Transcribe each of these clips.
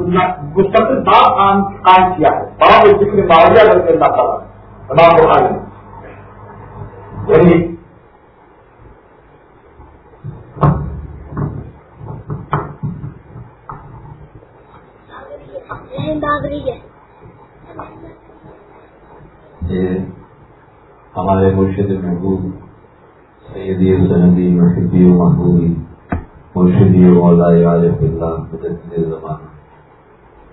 مستقل باپ قائم کیا ہے۔ باپ ذکر معاوضہ کر کے اللہ تعالیٰ تمام بخاری یعنی یہ ہمارے مرشد محبوب، سیدی سندی محبی و محبوبی مرشدی مولا عالف اللہ زمان۔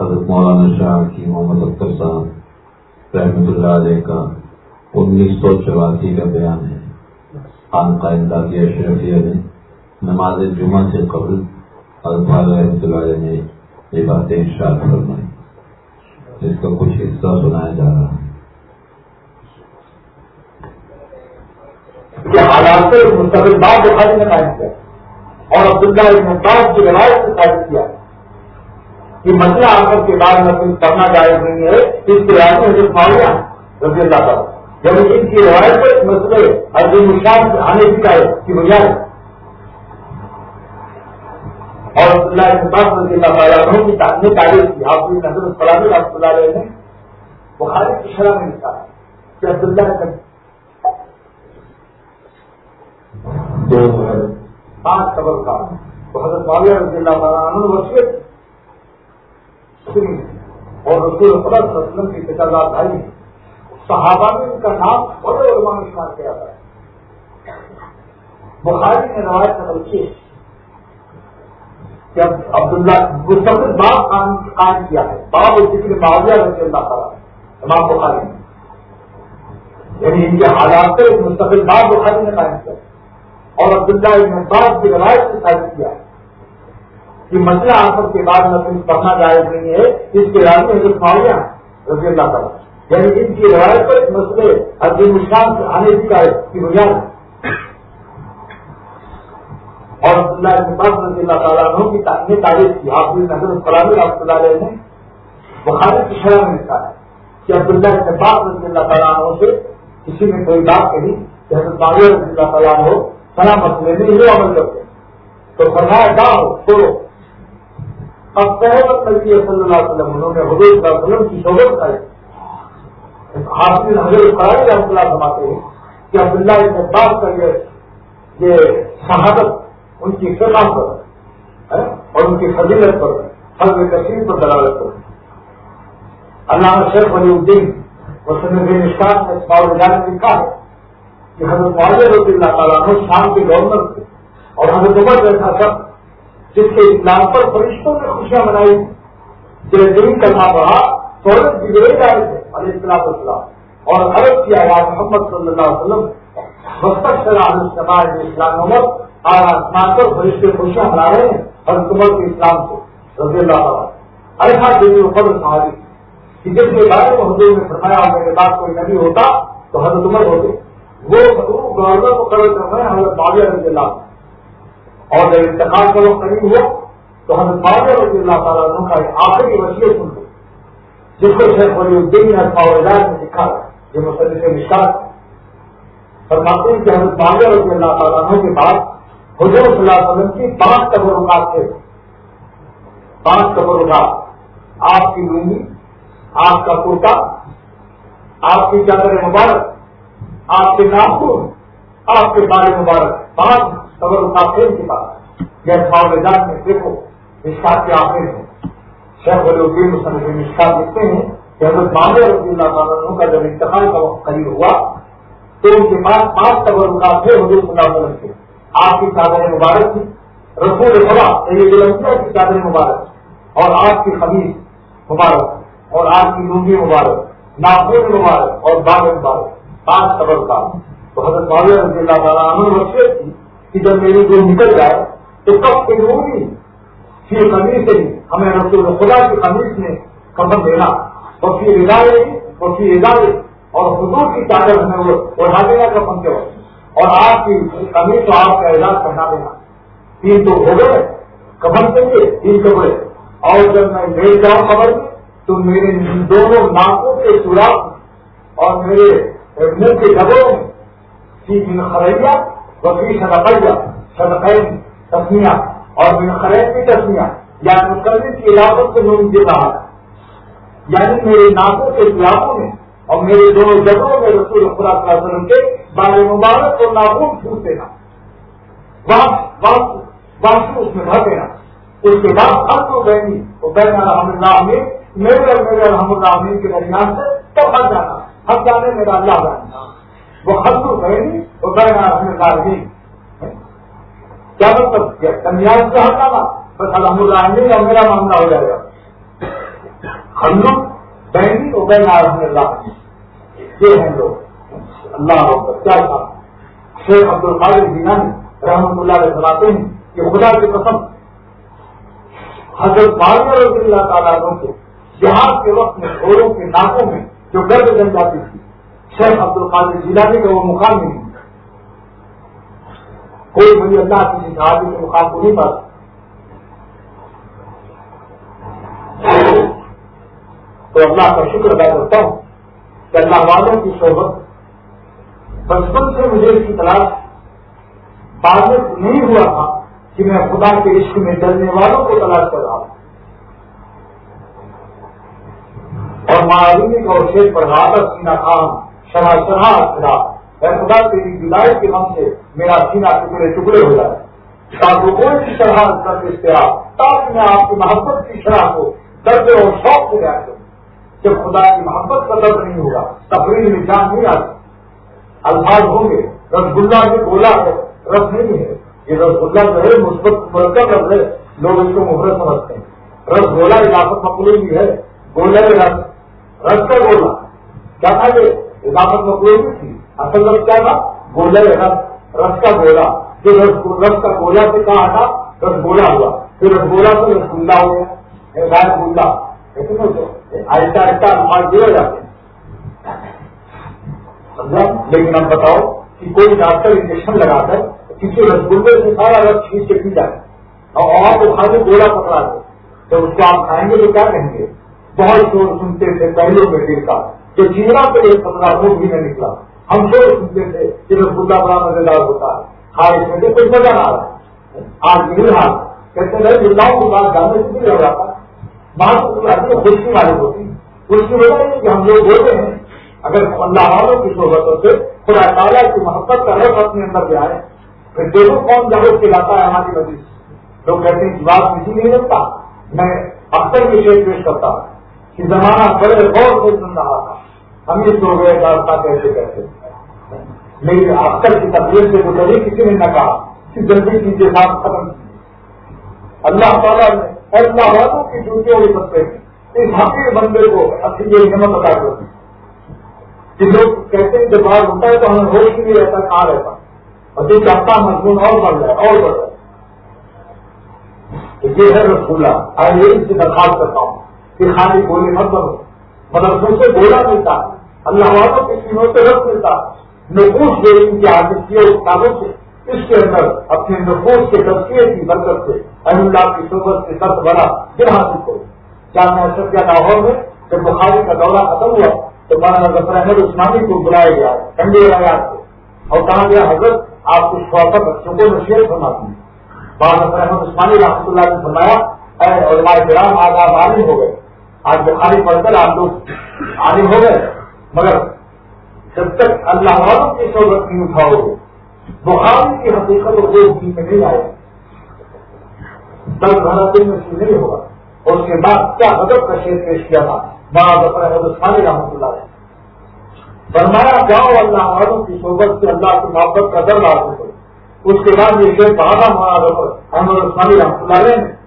حضرت مولانا شاہ کی محمد اختر صاحب رحمۃ اللہ علیہ کا انیس سو چوراسی کا بیان ہے۔ خان قائدہ کی اشرفیہ نے نماز جمعہ سے قبل حضرت رحمۃ اللہ علیہ نے یہ باتیں ارشاد فرمائی۔ اس کا کچھ حصہ سنایا جا رہا ہے۔ حالات سے بات بخاری نے قائم کیا اور عبداللہ ابن عباس کی روایت سے قائم کیا۔ کہ مسئلہ آخر کے بعد میں کچھ پڑھنا جائز نہیں ہے، اس کے بعد میں جو معاویہ یعنی رضی اللہ تعالیٰ جب ان کی روایت پر مسئلے ارجن نشان سے آنے کی چاہے کی بجائے اور عبداللہ ابن رضی اللہ تعالیٰ کی تعلیم تعریف کی آپ کی نظر فلاحی رحمۃ اللہ علیہ نے بخاری کی شرح میں لکھا کہ عبداللہ دو پانچ قبر کا تو حضرت معاویہ رضی اللہ تعالیٰ وسیع اور رسول صلی اللہ علیہ وسلم کی تجربات بھائی صحابہ میں ان کا نام بڑے علماء میں شمار کیا جاتا ہے بخاری نے روایت نقل کی کہ عبداللہ مستقل باپ قائم کیا ہے۔ باب ذکر معاویہ رضی اللہ تعالیٰ امام بخاری نے۔ یعنی ان کے حالات سے مستقل باپ بخاری نے قائم کیا۔ اور عبداللہ ابن عباس کی روایت سے ثابت کیا۔ ہے کہ مسئلہ آخر کے بعد میں کچھ پڑھنا جائز نہیں ہے، اس کے بعد میں حضرت معاویہ رضی اللہ تعالیٰ یعنی ان کی روایت پر مسئلے عظیم الشان سے آنے کی کی بنیاد اور عبداللہ ابن عباس رضی اللہ تعالیٰ عنہ کی نے تعریف کی۔ حافظ نظر فلامی رحمۃ اللہ علیہ نے بخاری کی شرح میں لکھا ہے کہ عبداللہ ابن عباس رضی اللہ تعالیٰ عنہ سے کسی نے کوئی بات کہی کہ حضرت معاویہ رضی اللہ تعالیٰ عنہ فلاں مسئلے میں یہ عمل کرتے تو فرمایا گا ہو چھوڑو۔ اب پہلے صلی اللہ علیہ وسلم، انہوں نے حضور صلی اللہ علیہ وسلم کی شہرت کرائی حافظ حضرت قرآن رحمۃ اللہ سماتے ہیں کہ عبداللہ ابن بات کر کے یہ شہادت ان کی فلاح پر اور ان کی فضیلت پر حضرت کشیر پر دلالت پر اللہ شیخ علی الدین وسلم بن اشاق نے اسماعیل جان نے لکھا ہے کہ حضرت معاذ رضی اللہ تعالیٰ شام کے گورنر تھے اور حضرت عمر جیسا سب جس کے اسلام پر فرشتوں نے خوشیاں منائی۔ کہ دن کرنا پڑا سہولت بگڑے جا رہے تھے علیہ السلام السلام اور عرب کی آواز محمد صلی اللہ علیہ وسلم مستق سلام اسلام عمر اور آسمان پر فرشتے خوشیاں منا رہے ہیں اور عمر کے اسلام سے رضی اللہ تعالیٰ ایسا دینی اوپر سہاری کہ جس کے بارے میں حضور نے فرمایا میرے بعد کوئی نبی ہوتا، تو حضرت عمر ہوتے۔ وہ گورنر کو قرض کر رہے ہیں حضرت معاویہ رضی اللہ اور جب انتقال کا وقت قریب ہوا تو ہم معاویہ رضی اللہ تعالیٰ عنہ کا آخری وسیع سن لو، جس کو شیخ ولی الدین نے لکھا، یہ مسئلے کے نشان فرماتے ہیں کہ حضرت معاویہ رضی اللہ تعالیٰ عنہ کے بعد حضور صلی اللہ علیہ وسلم کی پانچ تبرکات تھے۔ پانچ تبرکات۔ آپ کی لونگی آپ کا کرتا آپ کی چادر مبارک، آپ کے ناخن، آپ کے بارے مبارک۔ پانچ۔ خبر ان کے پاس یہ فاؤنڈیشن میں دیکھو اسکار کے آخر ہیں۔ شیخ ولی الدین مسلم اسکار لکھتے ہیں کہ حضرت معاملے رضی اللہ تعالیٰ کا جب انتقال کا وقت قریب ہوا، تو ان کے پاس پانچ تبرکات تھے حضور صلی اللہ علیہ وسلم کے۔ آپ کی چادر مبارک تھی۔ رسول خدا یہ لمبیا کی چادر مبارک۔ اور آپ کی خبیز مبارک۔ اور آپ کی لونگی مبارک۔ ناخن مبارک۔ اور باغ مبارک۔ پانچ تبرکات تو حضرت معاویہ رضی اللہ تعالیٰ عنہ وصیت تھی کہ جب میری دور نکل جائے تو کب کے ہوگی؟ پھر قمیص سے ہمیں رسول خدا کی قمیص میں کمن دینا اور پھر ادارے اور پھر ادارے اور حضور کی چادر ہمیں وہ اڑا دینا کفن کے وقت اور آپ کی قمیص تو آپ کا علاج پہنا دینا تین تو ہو گئے کفن کے لیے تین کپڑے اور جب میں لے جاؤں خبر میں، تو میرے دونوں ناکوں کے سوراخ اور میرے منہ کے ڈبوں میں تین خریا وفی صدقیہ صدقین تسمیاں اور من خرید کی تسمیاں یعنی کرنے کی علاقوں سے نون رہا یعنی میرے ناکوں کے علاقوں میں اور میرے دونوں جگہوں میں رسول خدا صلی اللہ علیہ وسلم کے بال مبارک کو ناخون چھوٹ دینا واپس اس میں بھر دینا اس کے بعد ہم تو بہنی وہ بہن الحمد اللہ امین میرے اور میرے الحمد اللہ کے درمیان سے تو ہٹ جانا۔ ہٹ جانے میرا اللہ جانا وہ خط تو بہنی وہ بہن الحمد اللہ امین کیا مطلب؟ درمیان سے ہٹ جانا بس الحمد اللہ امین اور میرا معاملہ ہو جائے گا۔ ہم لوگ بہنی اور بہن الحمد اللہ۔ یہ ہیں لوگ۔ اللہ کیا تھا۔ شیخ عبد القادر جینا نے رحمت اللہ علیہ سناتے ہیں کہ خدا کی قسم، حضرت بارہ رضی اللہ تعالیٰ کے جہاز کے وقت میں، گھوڑوں کے ناکوں میں جو گرد جن جاتی تھی شیخ عبد القادر جیلانی کا وہ مقام نہیں کوئی بڑی اللہ کسی صحابی کے مقام کو نہیں پاتا۔ تو اللہ کا شکر ادا کرتا ہوں کہ اللہ والوں کی صحبت بچپن سے مجھے اس کی تلاش بعد نہیں ہوا تھا کہ میں خدا کے عشق میں ڈرنے والوں کو تلاش کر رہا ہوں۔ اور معلومی کا شیخ پر رابط سینا خان شرح شرح خدا میں خدا، تیری جدائی کے من سے میرا سینا ٹکڑے ٹکڑے ہو جائے۔ تاکہ کوئی بھی شرح کر اشتہار تاکہ میں آپ کی محبت کی شرح کو درد اور شوق سے بیان کروں۔ جب خدا کی محبت کا درد نہیں ہوگا، تفریح میں جان نہیں آتی۔ الفاظ ہوں گے، رسگلہ بھی بولا ہے رس نہیں ہے۔ یہ رسگلہ جو ہے، مثبت مرکز رس ہے۔ لوگ اس کو محرت سمجھتے ہیں۔ رس گولا اضافت مقبول بھی ہے گولہ رس رس کا گولا۔ کیا تھا یہ اضافت مقبول بھی تھی۔ اصل رس کیا تھا؟ گولہ رس رس کا گولا جو رس کا گولا سے کہا تھا، رس گولا ہوا۔ پھر رس گولا سے رس گندا ہو گیا۔ رائے گندا آہستہ آہستہ الفاظ دے جاتے ہیں۔ لیکن اب بتاؤ کہ کوئی ڈاکٹر انجیکشن لگا کر کسی رسگلے سے سارا رس کھینچ کے پی جائے۔ اور آپ کو کے گولا پکڑا دے تو اس کو آپ کھائیں گے تو کیا کہیں گے؟ بہت شور سنتے تھے پہلے میں دیر کا۔ کہ چیڑا پہ ایک پندرہ وہ بھی نہ نکلا۔ ہم شور سنتے تھے کہ رسگلہ بڑا مزے دار ہوتا۔ ہاں، ہے کھائے میں سے کوئی مزہ نہ آ رہا آج نہیں رہا کہتے ہیں جلاؤں کی بات جانے سے نہیں رہ جاتا بات خوشی والی ہوتی اس کی وجہ یہ کہ ہم لوگ بولتے ہیں۔ اگر اللہ والوں کی صحبتوں سے خدا تعالیٰ کی محبت کا رب اپنے اندر بھی آئے۔ پھر دیکھو کون جگہ کھلاتا ہے ہماری وجہ سے۔ لوگ کہتے ہیں کہ بات کسی نہیں رکھتا میں اختر کی شیخ پیش کرتا ہوں کہ زمانہ بڑے غور سے سن رہا تھا۔ ہم اس سو گئے راستہ کیسے کہتے لیکن اختر کی تقریب سے جو کبھی کسی نے نہ کہا کہ جلدی کیجیے ساتھ ختم اللہ تعالیٰ نے اللہ والوں کی جوتیوں کے سکتے اس حقیق بندے کو اپنی یہ ہمت ادا کرتی کہ لوگ کہتے ہیں جب بار ہوتا ہے تو ہمیں ہوش نہیں رہتا، کہاں رہتا؟ اور جو چاہتا مضمون اور بڑھ جائے اور بڑھ جائے یہ ہے رسولہ۔ آئے اس سے درخواست کرتا ہوں کہ خالی بولے مت بنو۔ مطلب سے بولا ملتا اللہ والوں کی سینوں سے رس ملتا نقوش جو ان کی عادت کیے استادوں سے، اس کے اندر اپنے نقوش کے تبصرے کی برکت سے اللہ کی صحبت سے سب بڑا دل حاصل کرو۔ کیا میں کیا لاہور میں، جب بخاری کا دورہ ختم ہوا تو مولانا ظفر احمد عثمانی کو بلایا گیا ٹھنڈے روایات کو۔ اور کہا گیا، حضرت، آپ کچھ چھوٹا بچوں کو نصیحت فرماتی ہیں مولانا ظفر احمد عثمانی رحمۃ اللہ نے فرمایا اور ہمارے گرام آج آپ عالم ہو گئے۔ آج بخاری پڑھ کر آپ لوگ عالم ہو گئے۔ مگر جب تک اللہ والوں کی صحبت نہیں اٹھاؤ گے کی حقیقت اور میں نہیں آئے دس بھرا دن میں شروع نہیں ہوگا۔ اور اس کے بعد کیا حضرت کا شیر پیش کیا تھا؟ رحمۃ اللہ فرمایا، جاؤ اللہ والوں کی صحبت سے اللہ کی محبت کا در لا کرو اس کے بعد یہ شیر بہانا ہمارا احمد عثمانی رحمۃ اللہ نے۔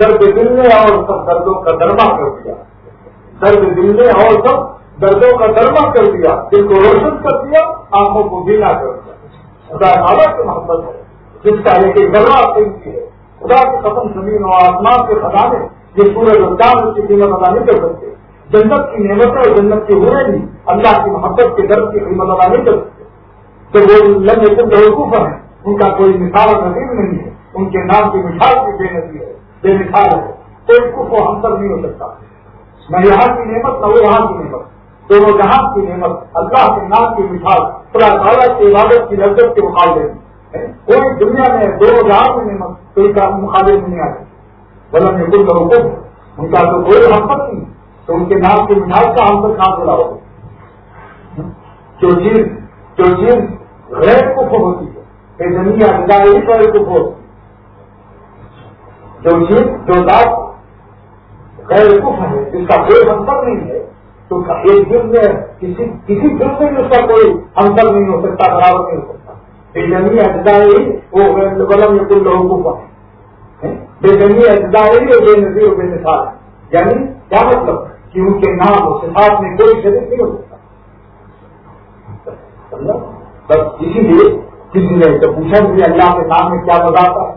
درد دل نے اور سب دردوں کا درما کر دیا۔ درد دل نے اور سب دردوں کا درما کر دیا، دل کو روشن کر دیا، آنکھوں کو بینا کر دیا۔ خدا تعالیٰ کی محبت ہے۔ جس کا ایک ایک درما کی ہے۔ خدا کی قسم زمین اور آسمان کے خزانے یہ سورج الدان اس کی قیمت ادا نہیں کر سکتے۔ جنت کی نعمتیں اور جنت کے ہوئے بھی اللہ کی محبت کے درد کی قیمت ادا نہیں کر سکتے۔ تو وہ لمبے بیوقوف ہیں۔ ان کا کوئی مثال نظیر نہیں ہے۔ ان کے نام کی مثال بھی بے نظیر ہے، بے مثال ہے۔ کوئی کف و ہمسر نہیں ہو سکتا۔ نہ یہاں کی نعمت، نہ وہ یہاں کی نعمت۔ دونوں جہاں کی نعمت اللہ کے نام کی مثال خدا تعالیٰ کی عبادت کی لذت کے مقابلے میں۔ کوئی دنیا میں دونوں جہاں کی نعمت کوئی مقابلے میں نہیں آتی غلط میں کل لوگوں ان کا تو کوئی حقت نہیں، تو ان کے نام کی مٹھائی کا ہم تک کہاں سے جو چیز جو چیز غیر کف ہوتی ہے کہ زمین ادائی پر کف ہوتی جو چیز جو ذات غیر کف ہے جس کا کوئی منصب نہیں ہے۔ تو ایک دن میں کسی کسی دن میں بھی اس کا کوئی انتر نہیں ہو سکتا، برابر نہیں ہو سکتا۔ یہ زمین اجدائی وہ غلط میں کل لوگوں کو بے زمین اجدائی اور بے نظیر بے مثال یعنی کیا مطلب؟ کہ ان کے نام اور صفات میں کوئی شریک نہیں ہو سکتا۔ بس اسی لیے کسی نے جب پوچھا کہ اللہ کے نام میں کیا مزہ ہے،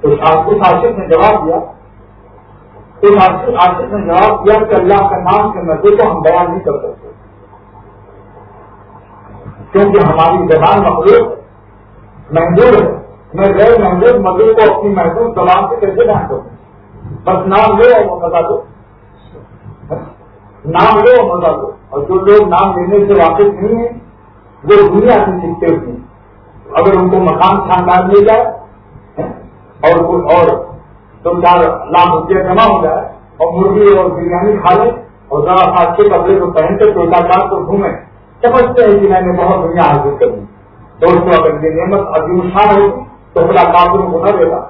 تو اس عاشق نے جواب دیا اس عاشق نے جواب دیا کہ اللہ کا نام کے مزے کو ہم بیان نہیں کر سکتے۔ کیونکہ ہماری زبان مخلوق محدود ہے۔ میں غیر محدود مزے کو اپنی محدود زبان سے کیسے بیان کروں؟ بس نام لو اور مزہ دو۔ نام لو اور مزہ دو۔ اور جو لوگ نام لینے سے واقف نہیں ہیں، وہ دنیا سے سیکھتے ہوتے ہیں۔ اگر ان کو مکان خاندان مل جائے اور اور دو چار لاکھ روپیہ جمع ہو جائے اور مرغی اور بریانی کھا لیں اور ذرا اچھے کپڑے کو پہن کے چوٹا چار کو گھومیں سمجھتے ہیں کہ میں نے بہت دنیا حاصل کر دی دوستوں اگر یہ نعمت عظیم شان ہوگی تو بڑا کافروں کو نہ دیتا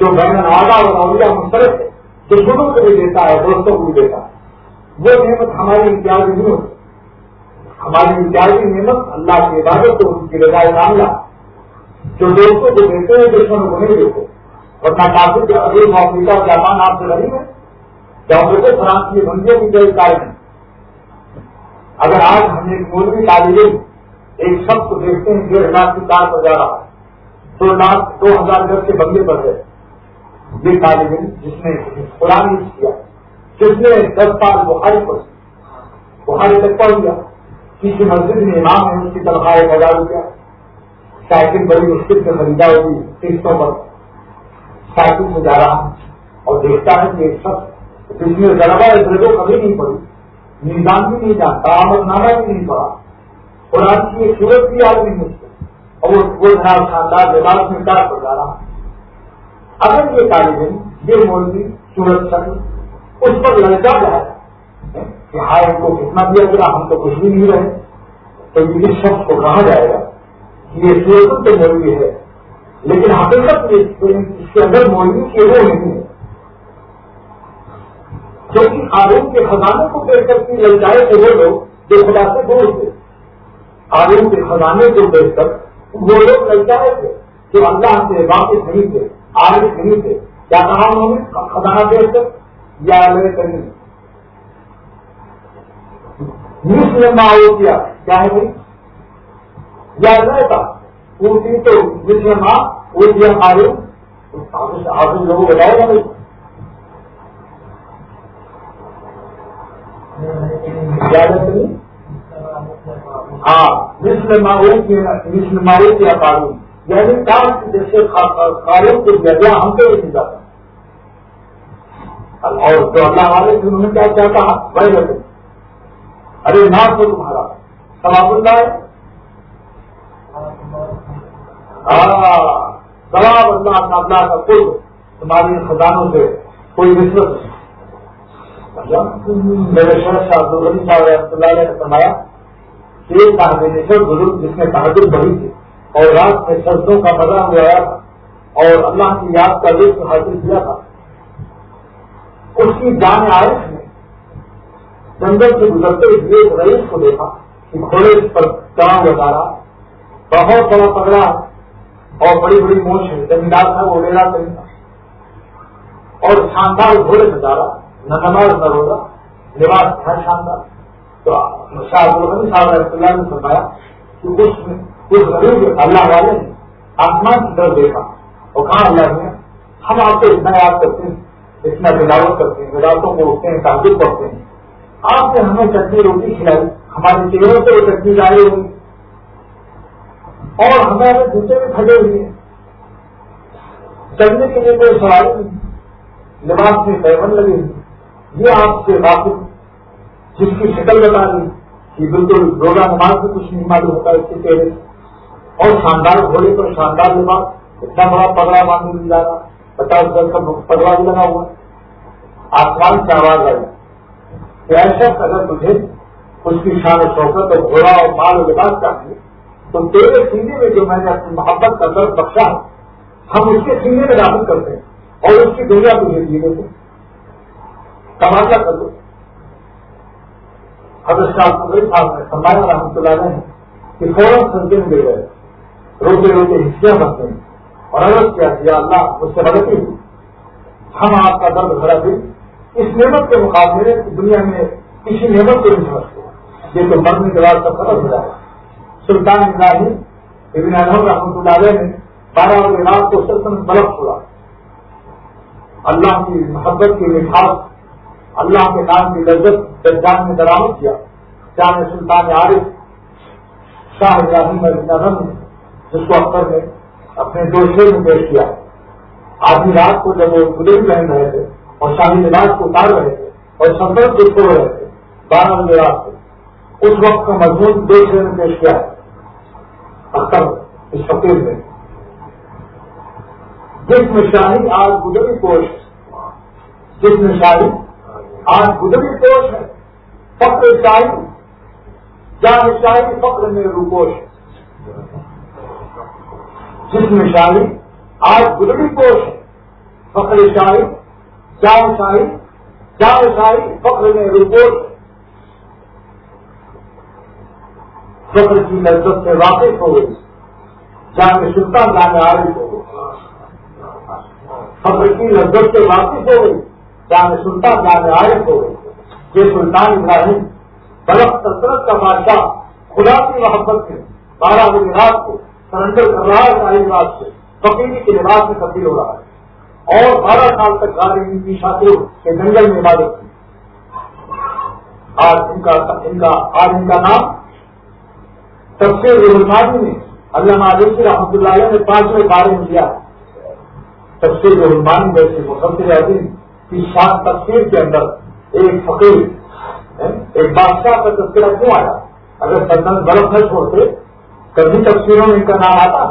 جو بین آگا اور اولیا مختلف ہے، جو شروع کو بھی دیتا ہے، دوستوں کو بھی دیتا ہے۔ وہ نعمت ہماری امتیازی نہیں ہوتی۔ ہماری امتیازی نعمت اللہ کی عبادت تو ان کی رضاء معاملہ جو دوستوں کو دیتے ہیں دشمنوں کو نہیں دیتے اور نہ کافی کے ابھی افریقہ جاپان آپ سے غریب ہے ڈاکٹر کو فرانس کی بندیوں کی کوئی کارن ہے۔ اگر آج ہم ایک مولوی طالب ایک شخص کو دیکھتے ہیں ڈیڑھ لاکھ کی کار پر جا رہا ہے دو لاکھ دو ہزار گز کے بندے پر ہے۔ یہ طالب جس نے قرآن کیا، جس نے دس سال بخاری پڑھ بخاری تک پڑھ لیا کسی مسجد میں امام ہے، اس کی تنخواہ ایک ہزار روپیہ سائیکل بڑی مشکل سے خریدا ہوگی قسطوں پر۔ سائیکل سے جا رہا اور دیکھتا ہے کہ ایک شخص جس میں ذرا درجوں کبھی نہیں پڑی۔ نظام بھی نہیں جانتا آمد نامہ بھی نہیں پڑا۔ قرآن کی ایک صورت بھی آدمی مجھ اور وہ شاندار لباس میں کار پر جا رہا اگر یہ طالب علم یہ مولوی سورج شکل اس پر لڑکا جائے کہ ہاں ان کو کتنا دیا گیا، ہم تو کچھ بھی نہیں رہے۔ تو یہ شخص کو کہا جائے گا کہ یہ سورج تو مولوی ہے۔ لیکن حقیقت اس کے اندر مولوی کی وہ نہیں ہے کیونکہ قانون کے خزانے کو دیکھ کر کے للچائے تھے وہ لوگ جو خدا سے دور تھے۔ قانون کے خزانے کو دیکھ کر وہ لوگ للچائے تھے جو اللہ سے واپس نہیں تھے آگے نہیں تھے۔ کیا کہا انہوں نے؟ خزانہ دیر تک یا میرے کرنے نیوز نے ماں کیا؟ کیا ہے؟ بھائی یا رہتا تو ہاں، جس نے ماں وہ دیا آگے آگے لوگوں کو بتاؤ گا بھائی۔ ہاں جس نے ماں قانون۔ یعنی کام جیسے قالب کو دیا گیا، ہم کو نہیں جاتا اور جو اللہ والے تھے انہوں نے کیا کیا کہا؟ بڑے لگے ارے، نہ تو تمہارا سواب اللہ ہے۔ سواب اللہ کا اللہ کا کوئی تمہاری خزانوں سے کوئی رشوت نہیں۔ میرے شہر شاہ صاحب رحمۃ اللہ نے فرمایا ایک کہا بزرگ جس نے تحجر بڑھی تھی اور رات میں سردوں کا مزہ ہوا تھا اور اللہ کی یاد کا لطف حاصل کیا تھا۔ اس کی جان آئس نے جنگل سے گزرتے ہوئے رئیس کو دیکھا کہ گھوڑے پر کام لگا رہا۔ بہت بڑا پگڑا اور بڑی بڑی موچ ہے، زمیندار تھا، وہ ریڑا کریں اور شاندار گھوڑے سے ڈالا نہ نماز نہ روزہ، لباس تھا شاندار۔ تو شاہ صاحب اللہ نے فرمایا کہ اس میں کچھ غریب اللہ والے نے آسمان کی طرف دیکھا۔ اور کہاں اللہ نے، ہم آپ کو اتنا یاد کرتے ہیں، اتنا تلاوت کرتے ہیں راتوں کو اٹھتے ہیں تعبیر کرتے ہیں۔ آپ نے ہمیں چٹنی روٹی کھلائی ہمارے چہروں سے وہ چٹنی ڈالی ہوئی۔ اور ہمارے جوتے بھی کھڑے ہوئے ہیں۔ چلنے کے لیے کوئی سوال نہیں۔ لباس میں پیمن لگے یہ آپ سے واقف جس کی شکل بتا دی کہ بالکل روزہ نماز بھی کچھ نہیں معلوم ہوتا اس کے چہرے اور شاندار گھوڑے پر شاندار لباس، اتنا بڑا پگڑا باندھ مل جا رہا پچاس ہزار کا پگوا بھی لگا ہوا آسمان سے آواز آئی۔ کہ ایسا اگر تجھے اس کی شان و شوقت اور گھوڑا اور مال و لباس چاہیے تو تیرے سینے میں جو میں نے اپنی محبت کا درد بخشا ہم اس کے سینے میں داخل کرتے ہیں اور اس کی دنیا تجھے دیے دیتے تماشا کر دو۔ حضرت صاحب صاحب نے سمایا رحمۃ اللہ نے کہ فوراً سنجن دے گئے روتے روتے ہسیاں بنتے ہیں اور عرض کیا کہ اللہ اس سے غلطی ہوئی ہم آپ کا درد بھرا دیں۔ اس نعمت کے مقابلے دنیا میں کسی نعمت کو نہیں سمجھتے۔ یہ تو مرنے کے بعد کا سفر ہو جائے۔ گا سلطان ابراہیم ابن رحمۃ اللہ علیہ نے بارہ رات کو سلطنت بلب چھوڑا اللہ کی محبت کی مٹھاس اللہ کے نام کی لذت جان میں درامد کیا۔ جان سلطان عارف شاہ ابراہیم نے جس کو اکثر نے اپنے دو شیر میں پیش کیا آدمی رات کو جب وہ گلے پہن رہے تھے اور شاہی لباس کو اتار رہے تھے اور سنتر کو چھوڑ رہے تھے، بارہ بجے رات کو، اس وقت کا مضمون دو میں پیش کیا۔ ہے اکثر اس فقیر میں۔ جس میں شاہی آج گزری کوش جس میں شاہی آج گزری کوش ہے فخر شاہی جان شاہی فخر میں روپوش ہے جس میں شاہی آج گزری کوش ہے فخر شاہی چار شاہی چار شاہی فخر میں روپوش فخر کی لذت سے واقف ہو گئی جہاں میں سلطا جانے عارف ہو گئی۔ کی لذت سے واقف ہو گئی جہاں میں سلطا جانے عارف ہو گئی۔ یہ سلطان ابراہیم بلب سلطنت کا بادشاہ، خدا کی محبت سے، بارہ رات کو سرنڈر کر رہا ہے ساری بات سے۔ فقیری کے لباس میں تبدیل ہو رہا ہے۔ اور بارہ سال تک غالب کی شاطر کے جنگل میں عبادت کی۔ آج ان کا آج ان کا نام تفصیل رحمانی نے علامہ علیہ رحمۃ اللہ علیہ نے پانچویں بارے میں دیا تفصیل رحمانی جیسے مسلسل عظیم کی شان تفصیل کے اندر ایک فقیر، ایک بادشاہ کا تذکرہ کیوں آیا؟ اگر سلطنت برف نہ چھوڑتے، کبھی تفصیلوں میں ان کا نام آتا۔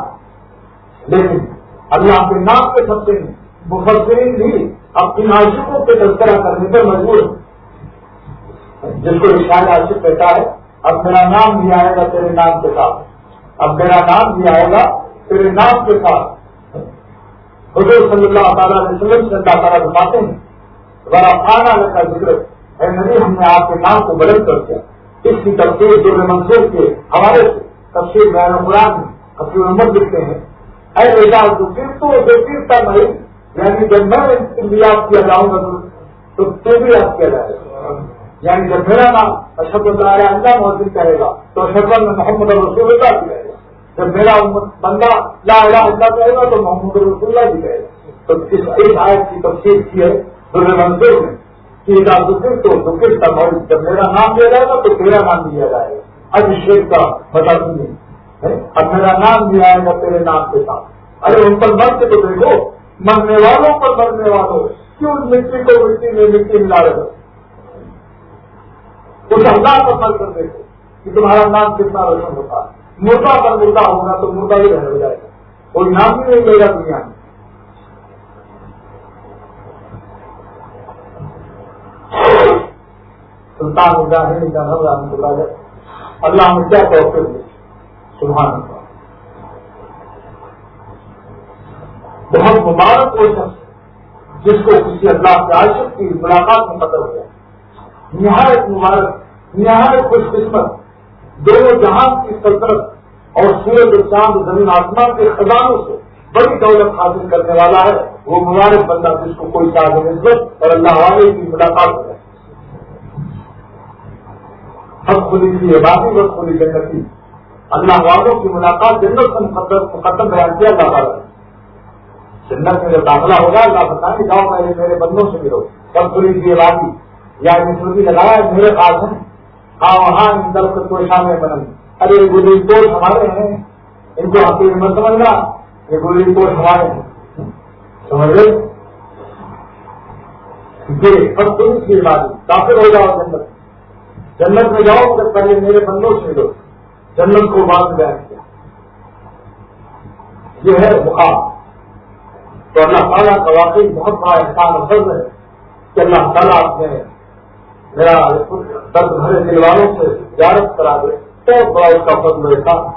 لیکن اللہ کے نام کے سب سے مفسرین بھی اپنی عاشقوں کے تذکرہ کرنے پر مجبور جس کو اشار عاشق کہتا ہے اب میرا نام بھی آئے گا تیرے نام کے ساتھ۔ اب میرا نام بھی آئے گا تیرے نام کے ساتھ۔ حضور صلی اللہ تعالیٰ علیہ وسلم سے اللہ تعالیٰ بتاتے ہیں۔ بڑا خانہ کا ذکر ہے نبی، ہم نے آپ کے نام کو بلند کر دیا۔ اس کی تفصیل جو منصوب کے حوالے سے تفصیل بین قرآن میں اپنی عمر لکھتے ہیں۔ اے بیٹا تو پھر تو جو پھر نہیں یعنی جب میں یاد کیا جاؤں گا تو تو بھی یاد کیا جائے گا۔ یعنی جب میرا نام اشد اللہ اللہ محسوس کہے گا، تو اشد میں محمد رسول اللہ بھی کہے گا۔ جب میرا بندہ لا الہ اللہ کہے گا، تو محمد رسول اللہ بھی کہے گا۔ تو اس ایک آیت کی تفصیل کی ہے دور منظور میں، کہ تو کس کا جب میرا نام دیا جائے گا، تو تیرا نام دیا جائے گا۔ ابھیشیک کا بتا دیں اب میرا نام بھی آئے گا تیرے نام کے ساتھ۔ ارے، ان پر مرتے تو دیکھو، مرنے والوں پر مرنے والوں، کیوں مٹی کو مٹی میں مٹی ملا رہے اس اللہ پر مر کر دیکھو کہ تمہارا نام کتنا روشن ہوتا ہے؟ مردہ پر مردہ ہوگا تو مردہ ہی رہ جائے گا کوئی نام بھی نہیں لے گا دنیا میں۔ سلطان ابراہیم کا نام رحمۃ اللہ اللہ نے کیا توفر دی سبحان اللہ۔ بہت مبارک وہ شخص جس کو کسی اللہ کے عاشق کی ملاقات میں پتہ ہو گیا نہایت مبارک۔ نہایت خوش قسمت دونوں جہان کی سلطنت اور سورج چاند زمین آسمان کے خزانوں سے بڑی دولت حاصل کرنے والا ہے۔ وہ مبارک بندہ جس کو کوئی چاہ نسبت اور اللہ والے کی ملاقات ہو حق خلی کی عبادی اور خلی جنتی اللہ والوں کی ملاقات جنت سے مقدم بیان کیا جاتا ہے۔ جنت میں جب داخلہ ہوگا، اللہ بتائیں جاؤ میرے بندوں سے ملو۔ سب خلی کی عبادی یا مسلم لگایا، میرے پاس ہیں۔ ہاں وہاں ان ارے، یہ گلی کوٹ ہمارے ہیں۔ ان کو آپ مت سمجھنا۔ یہ گلی کوٹ ہمارے ہیں۔ سمجھ گئے؟ یہ سب کی عبادی داخل ہو جاؤ جنت۔ جنت میں جاؤ تو پہلے میرے بندوں سے لو جنت کو بعد بیان کیا۔ یہ ہے مقام۔ تو اللہ تعالیٰ کا واقعی بہت بڑا احسان و فضل ہے کہ اللہ تعالیٰ اپنے میرا درد بھرے دل والوں سے زیارت کرا دے، بہت بڑا اس کا فضل احسان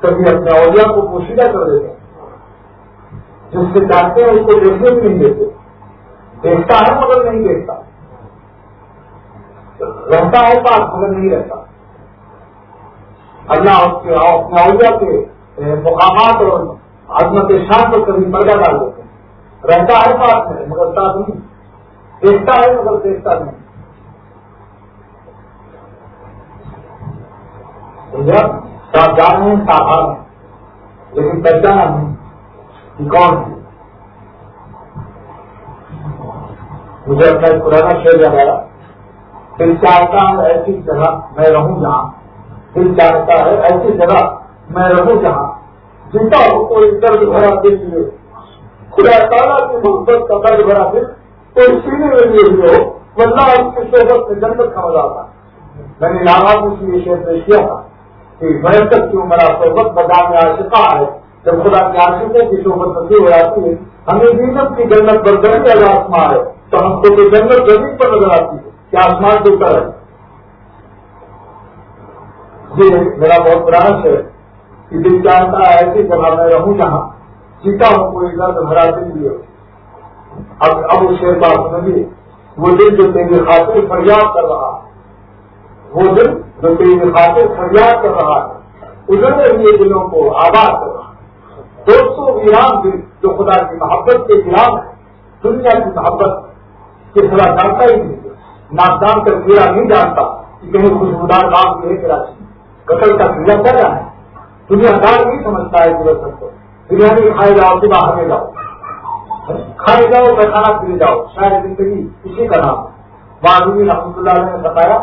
کبھی اپنے اولیاء کو پوشیدہ کر دیتے جس سے چاہتے ہیں اس کو دیکھنے بھی نہیں دیتے۔ دیکھتا ہے مگر نہیں دیکھتا۔ رہتا ہے پاس مگر نہیں رہتا۔ اللہ اس کے اپنے اولیاء کے مقامات اور عظمت شان کو کبھی پردہ ڈال دیتے رہتا ہے پاس میں مگر ساتھ نہیں۔ دیکھتا ہے مگر دیکھتا نہیں۔ ساودھان ہیں، سامان ہے لیکن پہچانا نہیں کون ہے مجھے اپنا ایک پرانا شعر یاد آیا دل چاہتا ہے ایسی جگہ میں رہوں جہاں، دل چاہتا ہے ایسی جگہ میں رہوں جہاں جنتا ہو کوئی درد بھرا دل لیے، خدا تعالیٰ کی محبت کا درد بھرا دل، کوئی سینے میں لیے ہوئے ہو ورنہ اس کی صحبت میں جنت کا مزہ آتا میں نے نام اس لیے شعر پیش کیا تھا۔ کہ میں تک کیوں میرا صحبت بتا میں عاشقہ ہے۔ جب خدا کے عاشقوں کی صحبت نصیب ہو جاتی ہے، ہمیں جینت کی جنت بردری اگر آسمان ہے، تو ہم کو تو جنت زمین پر نظر آتی ہے۔ کہ آسمان کے اوپر ہے؟ یہ میرا بہت پرانا ہے کہ دل چاہتا ہے ایسی جگہ میں رہوں جہاں جیتا ہوں کوئی درد بھرا دل لیے اب اب اس شیر بات سمجھیے۔ وہ دل جو تیری خاطر فریاد کر رہا ہے۔ وہ دل جو تیری خاطر فریاد کر رہا ہے۔ اجڑے ہوئے دلوں کو آباد کر رہا دوستوں ویران دل جو خدا کی محبت کے خلاف ہے دنیا کی محبت کے خلاف جانتا ہی نہیں ناکدان کر کیڑا نہیں جانتا کہ کہیں خوشبودار کام لے کے قتل کا کیڑا کر رہا ہے۔ دنیا دار نہیں سمجھتا ہے پورے سب کو بریانی کھائے جاؤ صبح ہمیں جاؤ۔ کھائے جاؤ کھانا پی جاؤ۔ شاید زندگی اسی کا نام معلومی رحمۃ اللہ نے بتایا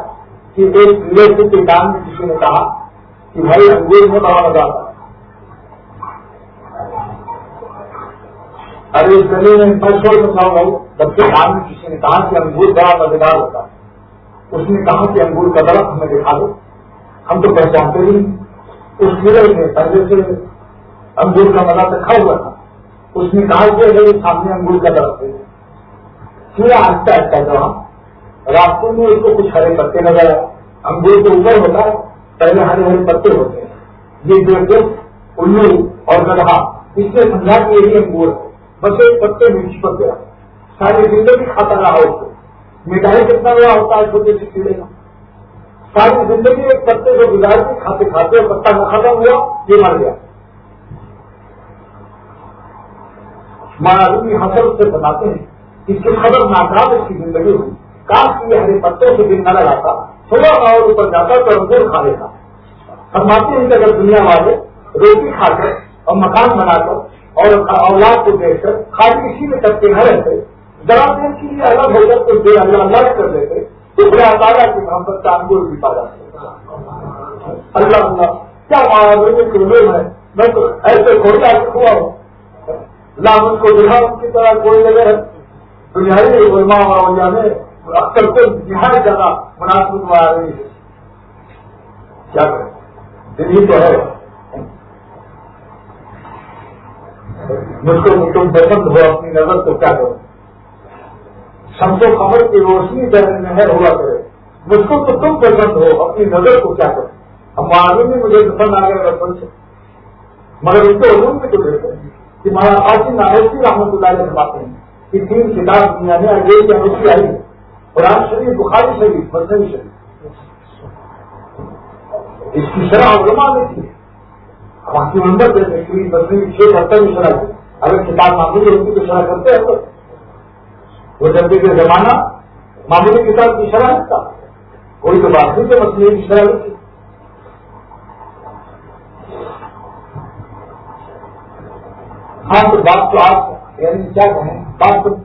کہ ایک ریلیٹو کے کام میں کسی نے کہا کہ بھائی انگور میں بڑا مزہ آتا ارے اس گلی میں میں چھوڑ سکتا ہوں بچے کام میں کسی نے کہا کہ انگور بڑا مزیدار ہوتا ہے۔ اس نے کہا کہ انگور کا درخت ہمیں دکھا دو۔ ہم تو پہچانتے ہی اس میرے میں پہلے سے انگور کا مزہ رکھا ہوا تھا۔ اس نے کہا کہ سامنے انگور کا درخت ہے۔ کیا آہستہ آہستہ جو ہم راستوں میں اس کو کچھ ہرے پتے نظر آئے۔ انگور کے اوپر ہوتا ہے، پہلے ہرے ہرے پتے ہوتے ہیں۔ یہ جو دس الو اور گڑھا، اس سے سمجھا کہ یہی انگور ہے۔ بس ایک پتے میں چپک گیا۔ ساری زندگی کھاتا رہا اس کو۔ مٹھائی کتنا بڑا ہوتا ہے، چھوٹے سے کیڑے کا۔ ساری زندگی ایک پتے کو گزار کے کھاتے کھاتے اور پتا نہ ختم ہوا یہ مر گیا۔ ہمارا آدمی حسر سے بتاتے ہیں، اس کی خبر ناکام اس کی زندگی ہوئی۔ کاش کی ہرے پتے سے دن نہ لگاتا، تھوڑا اور اوپر جاتا تو انگور کھا لیتا۔ فرماتے ہیں کہ اگر دنیا والے روٹی کھا کر اور مکان بنا کر اور اولاد کو دیکھ کر خالی اسی میں کرتے نہ رہتے، ذرا دیر کے لیے الگ ہو کر تو دیر اللہ اللہ کر دیتے تو بڑا تعالیٰ کی محبت کا انگور بھی پا جاتے۔ اللہ اللہ، کیا مہاراج کے لوگ ہے میں تو ایسے کھول کھوٹا ہوا ہوں۔ لامن کو دکھا ان کی طرح کوئی جگہ ہے؟ دنیائی علماء اور میں اکثر کو نہایت زیادہ مناسب آ رہی ہے۔ کیا کریں؟ دلی تو ہے۔ مجھ کو تم پسند ہو اپنی نظر تو کیا کرو شمس و خبر کی روشنی درد میں ہوا کرے۔ مجھ کو تو تم پسند ہو، اپنی نظر کو کیا کرو اب معلوم میں مجھے پسند آ گیا رسم سے مگر ان کو علوم میں تو دیکھتے ہیں۔ کہ مہاراج جی قاسم ناوسی رحمۃ اللہ علیہ باتیں کہ تین کتاب دنیا میں آگے کی انوشی آئی۔ قرآن شریف، بخاری شریف، مسلم شریف۔ اس کی شرح علماء میں تھی۔ باقی اندر جیسے شریف مسلم چھ برتن کی شرح اگر کتاب معمولی ہوتی تو شرح کرتے ہیں۔ وہ جب کے زمانہ معمولی کتاب کی شرح تھا۔ کوئی تو بات نہیں کہ مسئلے کی شرح ہوتی ہاں تو بات تو آپ یعنی کیا کہیں؟ بات تو